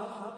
الحق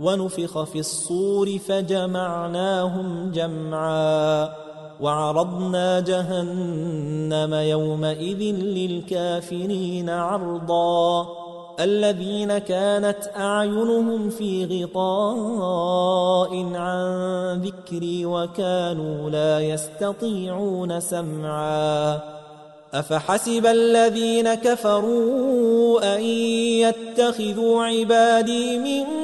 ونفخ في الصور فجمعناهم جمعا وعرضنا جهنم يومئذ للكافرين عرضا الذين كانت أعينهم في غطاء عن ذكري وكانوا لا يستطيعون سمعا أفحسب الذين كفروا أن يتخذوا عبادي من